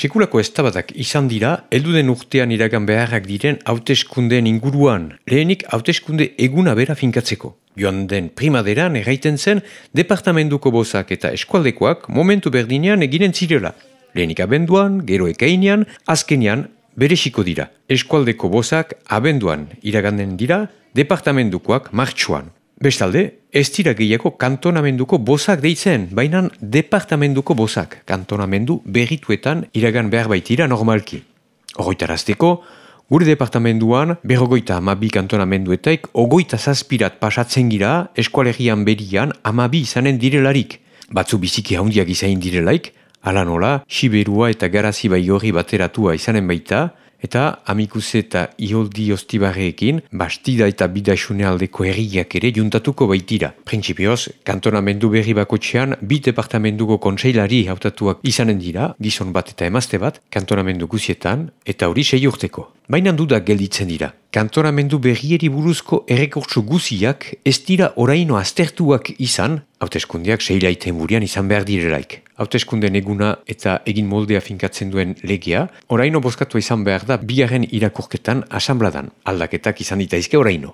Sekulako eztabadak izan dira, elduden urtean iragan beharrak diren hauteskundeen inguruan, lehenik hauteskunde eguna bera finkatzeko. Joan den primaderan erraiten zen, departamentuko bozak eta eskualdekoak momentu berdinean eginen zirela. Lehenik abenduan, gero ekainean, azkenean beresiko dira. Eskualdeko bozak abenduan iraganen dira, departamentukoak martxuan. Bestalde, ez dira gehiago kantonamenduko bozak deitzen, baina departamentuko bozak kantonamendu berrituetan iragan behar baitira normalki. Horroitarazteko, gure departamenduan berrogoita amabi kantonamenduetaik ogoita zazpirat pasatzen gira eskualegian berian amabi izanen direlarik. Batzu biziki haundiak izain direlaik, ala nola, Siberua eta Garazi bai hori bateratua izanen baita, eta amikuse eta iholdi ostibarreekin bastida eta bidaxune aldeko erriak ere juntatuko baitira. Printzipioz, kantonamendu berri bakotxean bi departamentuko kontseilari hautatuak izanen dira, gizon bat eta emazte bat, kantonamendu guzietan eta hori sei urteko. Baina dudak gelditzen dira. Kantonamendu berrieri buruzko errekortsu guziak ez dira oraino aztertuak izan, hauteskundeak seilaiten burian izan behar direlaik. Hauteskunden eguna eta egin moldea finkatzen duen legea, oraino bozkatu izan behar da bigarren irakurketan asambladan. Aldaketak izan ditaizke oraino.